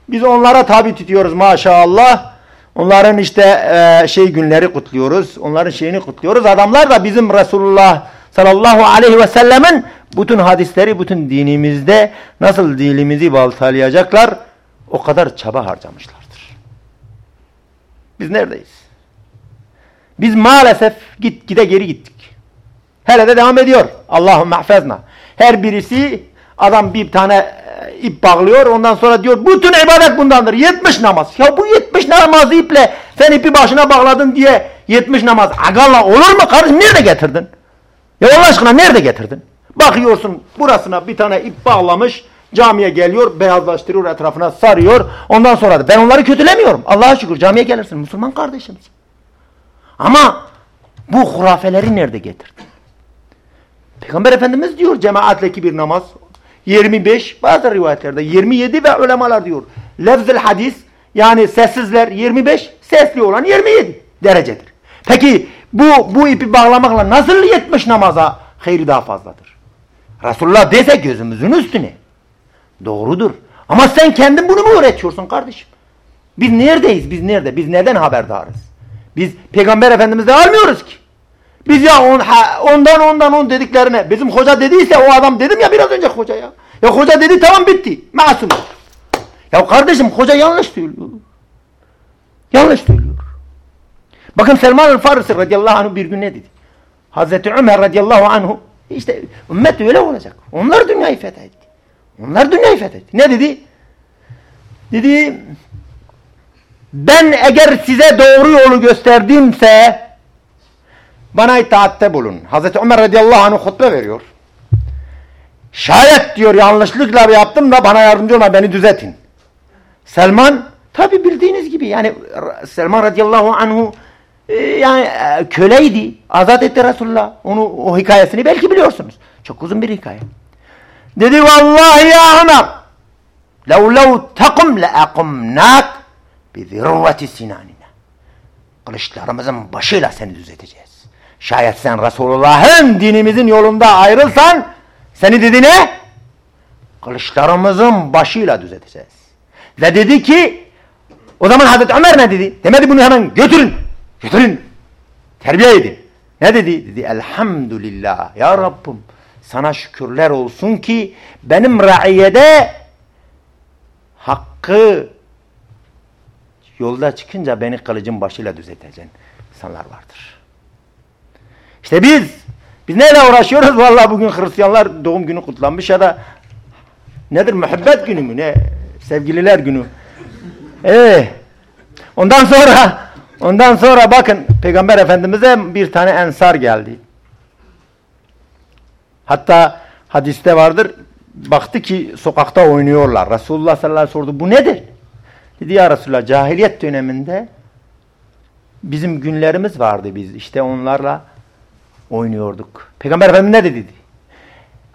Biz onlara tabi tutuyoruz maşallah. Onların işte e, şey günleri kutluyoruz. Onların şeyini kutluyoruz. Adamlar da bizim Resulullah sallallahu aleyhi ve sellemin bütün hadisleri bütün dinimizde nasıl dilimizi baltalayacaklar o kadar çaba harcamışlardır. Biz neredeyiz? Biz maalesef git gide geri gittik. Hele de devam ediyor. Allahümme mahfezna. Her birisi adam bir tane ip bağlıyor. Ondan sonra diyor bütün ibadet bundandır. 70 namaz. Ya bu 70 namazı iple sen ipi başına bağladın diye 70 namaz. Agalla olur mu kardeşim? Nerede getirdin? Ya Allah aşkına nerede getirdin? Bakıyorsun burasına bir tane ip bağlamış. Camiye geliyor, beyazlaştırıyor, etrafına sarıyor. Ondan sonra da ben onları kötülemiyorum. Allah'a şükür camiye gelirsin. Müslüman kardeşimiz. Ama bu hurafeleri nerede getirdin? Peygamber Efendimiz diyor cemaatleki bir namaz 25 bazı rivayetlerde 27 ve ulemalar diyor. Lefzül hadis yani sessizler 25 sesli olan 27 derecedir. Peki bu bu ipi bağlamakla nasıl 70 namaza hayri daha fazladır? Resulullah dese gözümüzün üstüne. Doğrudur. Ama sen kendin bunu mu öğretiyorsun kardeşim? Biz neredeyiz? Biz nerede? Biz neden haberdarız? Biz Peygamber Efendimiz'de almıyoruz ki. Biz ya on, ondan ondan on dediklerine bizim hoca dediyse o adam dedim ya biraz önce hoca ya. Ya hoca dedi tamam bitti. Masum. Ya kardeşim hoca yanlış söylüyor. Yanlış söylüyor. Bakın Selman el-Farisi radıyallahu anh bir gün ne dedi? Hazreti Ömer radıyallahu anhu işte ümmet öyle olacak. Onlar dünyayı fethetti. Onlar dünyayı fethetti. Ne dedi? Dedi ben eğer size doğru yolu gösterdiğimse bana itaatte bulun. Hazreti Ömer radıyallahu anh hutbe veriyor. Şayet diyor yanlışlıkla yaptım da bana yardımcı olma beni düzeltin. Selman tabi bildiğiniz gibi yani Selman radıyallahu anhu e, yani e, köleydi. Azat etti Resulullah. Onu o hikayesini belki biliyorsunuz. Çok uzun bir hikaye. Dedi vallahi ya Ömer lev lev takum le akumnak bi sinanina. Kılıçlarımızın başıyla seni düzelteceğiz. Şayet sen Resulullah'ın dinimizin yolunda ayrılsan seni dedi ne? Kılıçlarımızın başıyla düzelteceğiz. Ve dedi ki o zaman Hazreti Ömer ne dedi? Demedi bunu hemen götürün. Götürün. Terbiye edin. Ne dedi? Dedi elhamdülillah ya Rabbim sana şükürler olsun ki benim raiyede hakkı yolda çıkınca beni kılıcın başıyla düzelteceksin insanlar vardır. İşte biz biz neyle uğraşıyoruz? Vallahi bugün Hristiyanlar doğum günü kutlanmış ya da nedir? Muhabbet günü mü? Ne? Sevgililer günü. Ee, ondan sonra ondan sonra bakın Peygamber Efendimiz'e bir tane ensar geldi. Hatta hadiste vardır. Baktı ki sokakta oynuyorlar. Resulullah sallallahu aleyhi ve sordu. Bu nedir? Dedi ya Resulullah cahiliyet döneminde bizim günlerimiz vardı biz. İşte onlarla oynuyorduk. Peygamber Efendimiz ne dedi?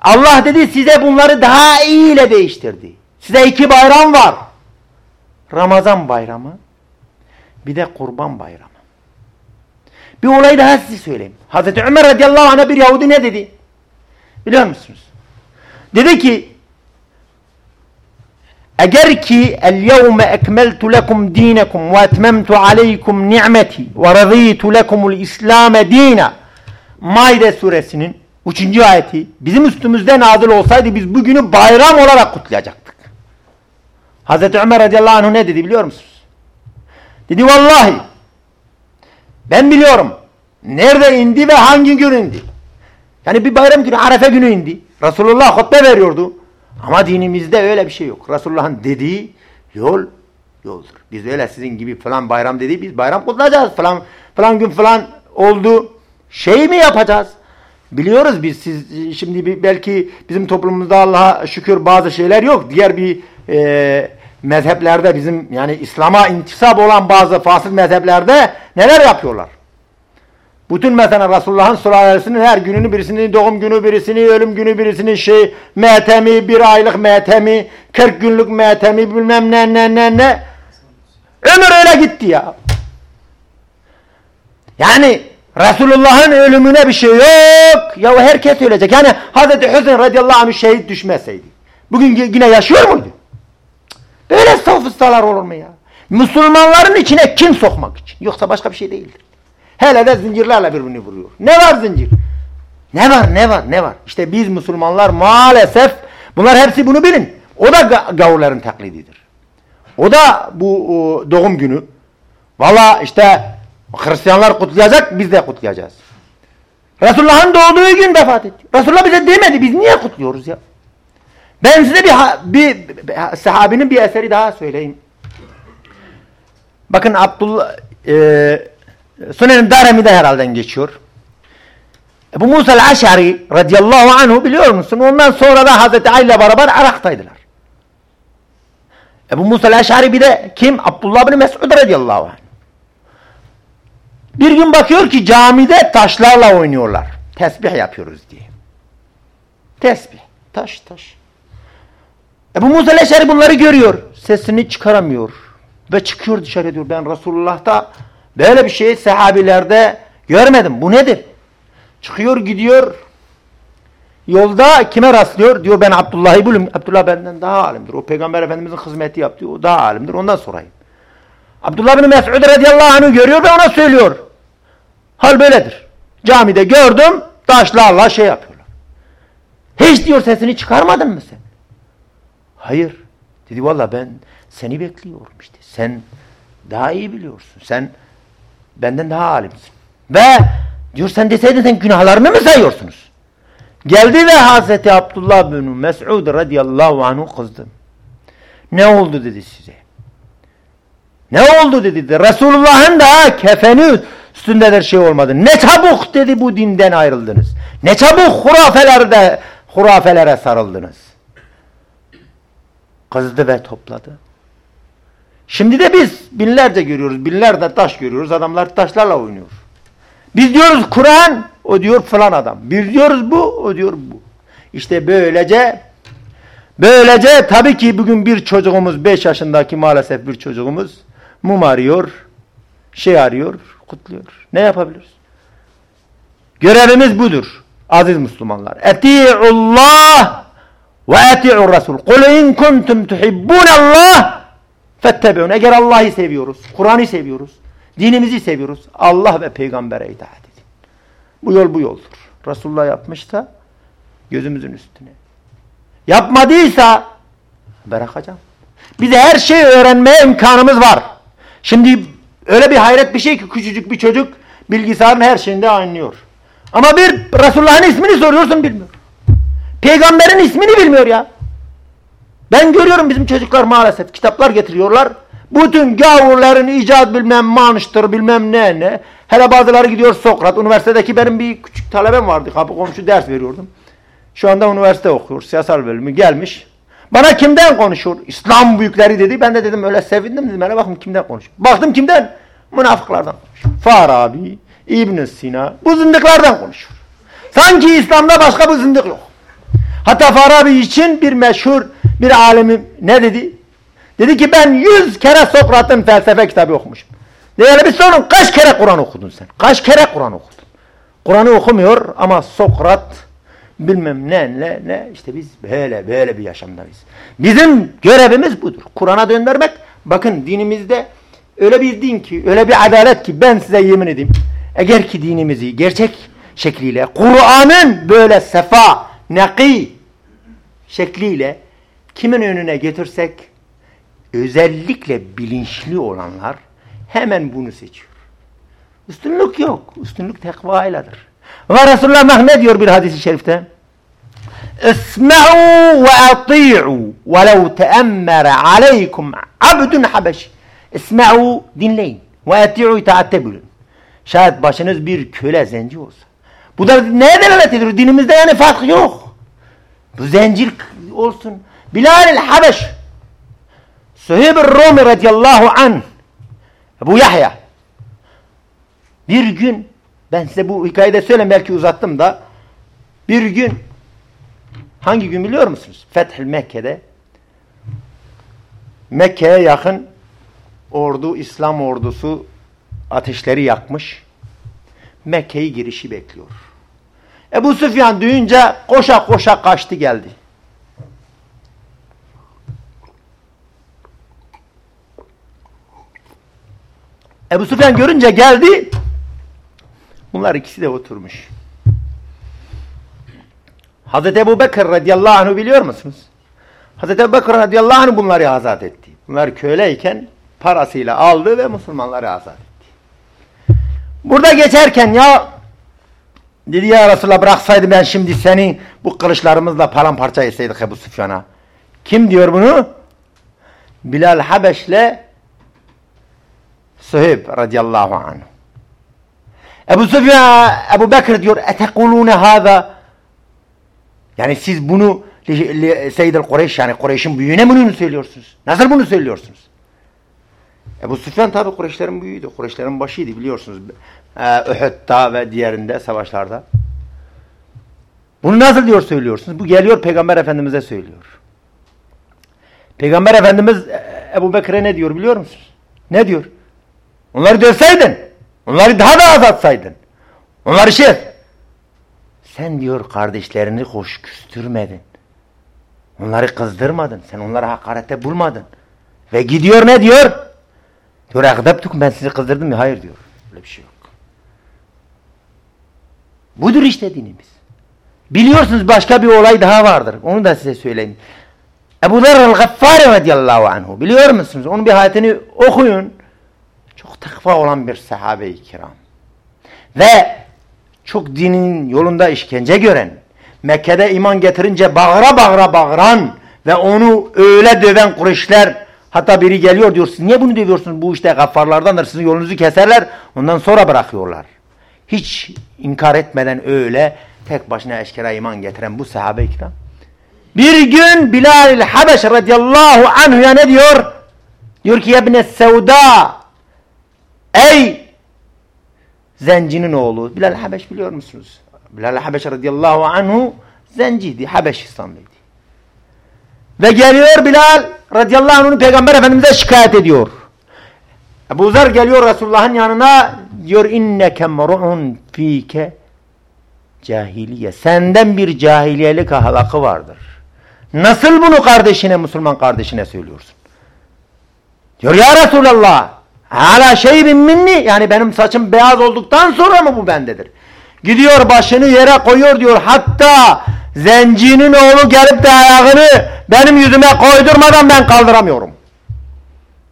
Allah dedi size bunları daha iyi ile değiştirdi. Size iki bayram var. Ramazan bayramı bir de kurban bayramı. Bir olay daha size söyleyeyim. Hazreti Ömer radıyallahu anh'a bir Yahudi ne dedi? Biliyor musunuz? Dedi ki eğer ki el yevme ekmeltu lekum dinekum ve etmemtu aleykum ni'meti ve raditu lekumul islame dina Maide suresinin 3. ayeti bizim üstümüzde nazil olsaydı biz bugünü bayram olarak kutlayacaktık. Hazreti Ömer radıyallahu anh ne dedi biliyor musunuz? Dedi vallahi ben biliyorum nerede indi ve hangi gün indi. Yani bir bayram günü Arefe günü indi. Resulullah hutbe veriyordu. Ama dinimizde öyle bir şey yok. Resulullah'ın dediği yol yoldur. Biz öyle sizin gibi falan bayram dediği biz bayram kutlayacağız falan falan gün falan oldu. Şey mi yapacağız? Biliyoruz biz siz şimdi belki bizim toplumumuzda Allah'a şükür bazı şeyler yok. Diğer bir e, mezheplerde bizim yani İslam'a intisap olan bazı fasıl mezheplerde neler yapıyorlar? Bütün mesela Resulullah'ın sülalesinin her gününü birisini doğum günü birisini ölüm günü birisini şey metemi bir aylık metemi 40 günlük metemi bilmem ne ne ne ne ömür öyle gitti ya. Yani Resulullah'ın ölümüne bir şey yok. Ya herkes ölecek. Yani Hazreti Hüseyin radıyallahu anh şehit düşmeseydi. Bugün yine yaşıyor muydu? Böyle sofistler olur mu ya? Müslümanların içine kim sokmak için? Yoksa başka bir şey değildir. Hele de zincirlerle birbirini vuruyor. Ne var zincir? Ne var ne var ne var? İşte biz Müslümanlar maalesef bunlar hepsi bunu bilin. O da gavurların taklididir. O da bu doğum günü. Valla işte Hristiyanlar kutlayacak biz de kutlayacağız. Resulullah'ın doğduğu gün vefat etti. Resulullah bize demedi biz niye kutluyoruz ya? Ben size bir, bir, bir sahabinin bir eseri daha söyleyeyim. Bakın Abdullah e, Sunen Daremi'de herhalde geçiyor. Ebu Musa el-Aşari radıyallahu anhu biliyor musun? Ondan sonra da Hazreti Ali ile beraber Irak'taydılar. Ebu Musa el-Aşari bir de kim? Abdullah bin Mesud radıyallahu anh. Bir gün bakıyor ki camide taşlarla oynuyorlar. Tesbih yapıyoruz diye. Tesbih. Taş taş. Ebu Musa Leşeri bunları görüyor. Sesini çıkaramıyor. Ve çıkıyor dışarı diyor. Ben Resulullah'ta böyle bir şey sahabilerde görmedim. Bu nedir? Çıkıyor gidiyor. Yolda kime rastlıyor? Diyor ben Abdullah'ı bulayım. Abdullah benden daha alimdir. O peygamber efendimizin hizmeti yaptı. O daha alimdir. Ondan sorayım. Abdullah bin Mes'ud radıyallahu anh'ı görüyor ve ona söylüyor. Hal böyledir. Camide gördüm taşlarla şey yapıyorlar. Hiç diyor sesini çıkarmadın mı sen? Hayır. Dedi valla ben seni bekliyorum işte. Sen daha iyi biliyorsun. Sen benden daha alimsin. Ve diyor sen deseydin sen günahlarını mı sayıyorsunuz? Geldi ve Hazreti Abdullah bin Mes'ud radıyallahu anh'u kızdı. Ne oldu dedi size? Ne oldu dedi. Resulullah'ın da kefeni üstündedir şey olmadı. Ne çabuk dedi bu dinden ayrıldınız. Ne çabuk hurafelerde hurafelere sarıldınız. Kızdı ve topladı. Şimdi de biz binlerce görüyoruz. Binlerce taş görüyoruz. Adamlar taşlarla oynuyor. Biz diyoruz Kur'an, o diyor falan adam. Biz diyoruz bu, o diyor bu. İşte böylece böylece tabii ki bugün bir çocuğumuz 5 yaşındaki maalesef bir çocuğumuz mum arıyor, şey arıyor, kutluyor. Ne yapabiliriz? Görevimiz budur aziz Müslümanlar. Eti'ullah ve eti'ur Resul. Kul in kuntum tuhibbunallah fettebi'un. Eğer Allah'ı seviyoruz, Kur'an'ı seviyoruz, dinimizi seviyoruz, Allah ve peygambere itaat edin. Bu yol bu yoldur. Resulullah yapmışsa gözümüzün üstüne. Yapmadıysa bırakacağım. Bize her şeyi öğrenmeye imkanımız var. Şimdi öyle bir hayret bir şey ki küçücük bir çocuk bilgisayarın her şeyinde anlıyor. Ama bir Resulullah'ın ismini soruyorsun bilmiyor. Peygamberin ismini bilmiyor ya. Ben görüyorum bizim çocuklar maalesef kitaplar getiriyorlar. Bütün gavurların icat bilmem manıştır bilmem ne ne. Hele bazıları gidiyor Sokrat. Üniversitedeki benim bir küçük talebem vardı. Kapı komşu ders veriyordum. Şu anda üniversite okuyor. Siyasal bölümü gelmiş. Bana kimden konuşuyor? İslam büyükleri dedi. Ben de dedim öyle sevindim dedim. Hele bakın kimden konuşuyor. Baktım kimden? Münafıklardan konuşuyor. Farabi, İbn Sina. Bu zındıklardan konuşuyor. Sanki İslam'da başka bir zındık yok. Hatta Farabi için bir meşhur bir alimi ne dedi? Dedi ki ben yüz kere Sokrat'ın felsefe kitabı okumuşum. Yani bir sorun kaç kere Kur'an okudun sen? Kaç kere Kur'an okudun? Kur'an'ı okumuyor ama Sokrat bilmem ne ne ne işte biz böyle böyle bir yaşamdayız. Bizim görevimiz budur. Kur'an'a döndürmek bakın dinimizde öyle bir din ki öyle bir adalet ki ben size yemin edeyim. Eğer ki dinimizi gerçek şekliyle Kur'an'ın böyle sefa, neki şekliyle kimin önüne getirsek özellikle bilinçli olanlar hemen bunu seçiyor. Üstünlük yok. Üstünlük tekvayladır. Ve Resulullah ne diyor bir hadisi şerifte? İsma'u ve ati'u ve lev teemmere aleykum abdun habeş. İsma'u dinleyin ve ati'u itaatte bölün. Şayet başınız bir köle zenci olsa. Bu da neye delalet ediyor? Dinimizde yani fark yok. Bu zencir olsun. Bilal el-Habeş Süheyb el-Rumi radiyallahu anh Bu Yahya bir gün ben size bu hikayede söyleyeyim belki uzattım da bir gün hangi gün biliyor musunuz? Fethül Mekke'de Mekke'ye yakın ordu, İslam ordusu ateşleri yakmış. Mekke'yi girişi bekliyor. Ebu Süfyan duyunca koşa koşa kaçtı geldi. Ebu Süfyan görünce geldi. Bunlar ikisi de oturmuş. Hazreti Ebu Bekir radıyallahu anh'ı biliyor musunuz? Hazreti Ebu Bekir radıyallahu anh bunları azat etti. Bunlar köleyken parasıyla aldı ve Müslümanları azat etti. Burada geçerken ya dedi ya Resulallah bıraksaydı ben şimdi seni bu kılıçlarımızla paramparça etseydik Ebu Süfyan'a. Kim diyor bunu? Bilal Habeş'le Süheyb radıyallahu anh. Ebu Süfyan, Ebu Bekir diyor etekulune hâzâ yani siz bunu Seyyid-i Kureyş yani Kureyş'in büyüğüne bunu söylüyorsunuz? Nasıl bunu söylüyorsunuz? Ebu Süfyan tabi Kureyşlerin büyüğüydü. Kureyşlerin başıydı biliyorsunuz. Ee, ve diğerinde savaşlarda. Bunu nasıl diyor söylüyorsunuz? Bu geliyor Peygamber Efendimiz'e söylüyor. Peygamber Efendimiz e, Ebu Bekir'e ne diyor biliyor musunuz? Ne diyor? Onları dövseydin. Onları daha da azaltsaydın. Onları şey sen diyor kardeşlerini hoş küstürmedin. Onları kızdırmadın. Sen onları hakarette bulmadın. Ve gidiyor ne diyor? Diyor akdaptukum ben sizi kızdırdım ya. Hayır diyor. Öyle bir şey yok. Budur işte dinimiz. Biliyorsunuz başka bir olay daha vardır. Onu da size söyleyeyim. Ebu Zer el-Gaffari radiyallahu anhu. Biliyor musunuz? Onun bir hayatını okuyun. Çok takva olan bir sahabe-i kiram. Ve çok dinin yolunda işkence gören, Mekke'de iman getirince bağıra bağıra bağıran ve onu öyle döven Kureyşler hatta biri geliyor diyor siz niye bunu dövüyorsunuz bu işte gaffarlardandır sizin yolunuzu keserler ondan sonra bırakıyorlar. Hiç inkar etmeden öyle tek başına eşkera iman getiren bu sahabe-i kiram. Bir gün Bilal-i Habeş radıyallahu anhu'ya ne diyor? Diyor ki yebne sevda ey zencinin oğlu. Bilal Habeş biliyor musunuz? Bilal Habeş radıyallahu anhu zenciydi. Habeşistanlıydı. Ve geliyor Bilal radıyallahu anh'ın peygamber efendimize şikayet ediyor. Ebu Zer geliyor Resulullah'ın yanına diyor inneke mru'un fike cahiliye. Senden bir cahiliyelik ahlakı vardır. Nasıl bunu kardeşine, Müslüman kardeşine söylüyorsun? Diyor ya Resulallah hala şeybin minni yani benim saçım beyaz olduktan sonra mı bu bendedir? Gidiyor başını yere koyuyor diyor hatta zencinin oğlu gelip de ayağını benim yüzüme koydurmadan ben kaldıramıyorum.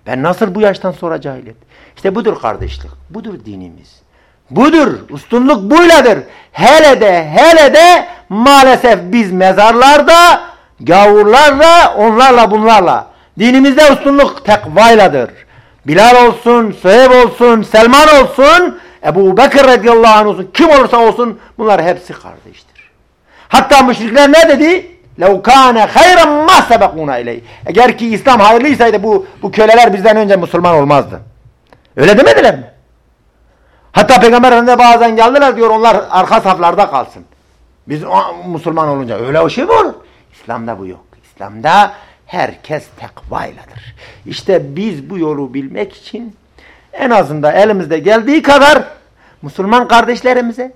Ben nasıl bu yaştan sonra cahiliyet? İşte budur kardeşlik. Budur dinimiz. Budur. Ustunluk buyladır. Hele de hele de maalesef biz mezarlarda gavurlarla onlarla bunlarla dinimizde ustunluk tekvayladır. Bilal olsun, Süheyb olsun, Selman olsun, Ebu Bekir radıyallahu anh olsun, kim olursa olsun bunlar hepsi kardeştir. Hatta müşrikler ne dedi? لَوْ كَانَ خَيْرًا مَا سَبَقُونَ اِلَيْهِ Eğer ki İslam hayırlıysa bu, bu köleler bizden önce Müslüman olmazdı. Öyle demediler mi? Hatta Peygamber Efendimiz'e bazen geldiler diyor onlar arka saflarda kalsın. Biz Müslüman olunca öyle o şey mi olur? İslam'da bu yok. İslam'da herkes tekvayladır. İşte biz bu yolu bilmek için en azından elimizde geldiği kadar Müslüman kardeşlerimize,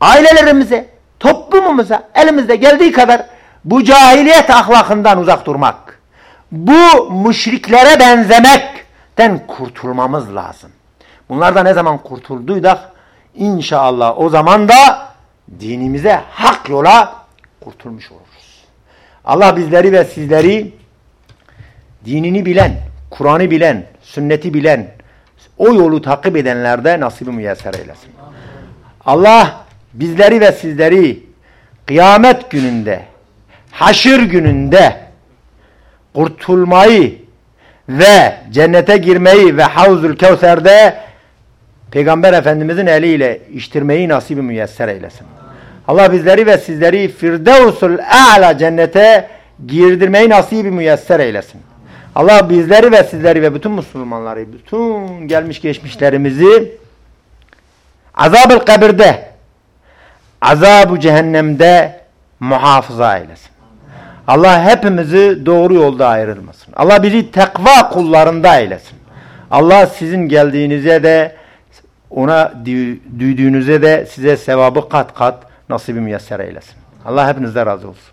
ailelerimize, toplumumuza elimizde geldiği kadar bu cahiliyet ahlakından uzak durmak, bu müşriklere benzemekten kurtulmamız lazım. Bunlardan ne zaman kurtulduydak inşallah o zaman da dinimize hak yola kurtulmuş oluruz. Allah bizleri ve sizleri dinini bilen, Kur'an'ı bilen, sünneti bilen, o yolu takip edenlerde nasibi müyesser eylesin. Allah bizleri ve sizleri kıyamet gününde, haşır gününde kurtulmayı ve cennete girmeyi ve Havzul Kevser'de Peygamber Efendimizin eliyle iştirmeyi nasibi müyesser eylesin. Allah bizleri ve sizleri Firdevsul A'la cennete girdirmeyi nasibi müyesser eylesin. Allah bizleri ve sizleri ve bütün Müslümanları, bütün gelmiş geçmişlerimizi azab-ı kabirde, azab-ı cehennemde muhafaza eylesin. Allah hepimizi doğru yolda ayrılmasın. Allah bizi tekva kullarında eylesin. Allah sizin geldiğinize de ona düydüğünüze de size sevabı kat kat nasibi müyesser eylesin. Allah hepinizden razı olsun.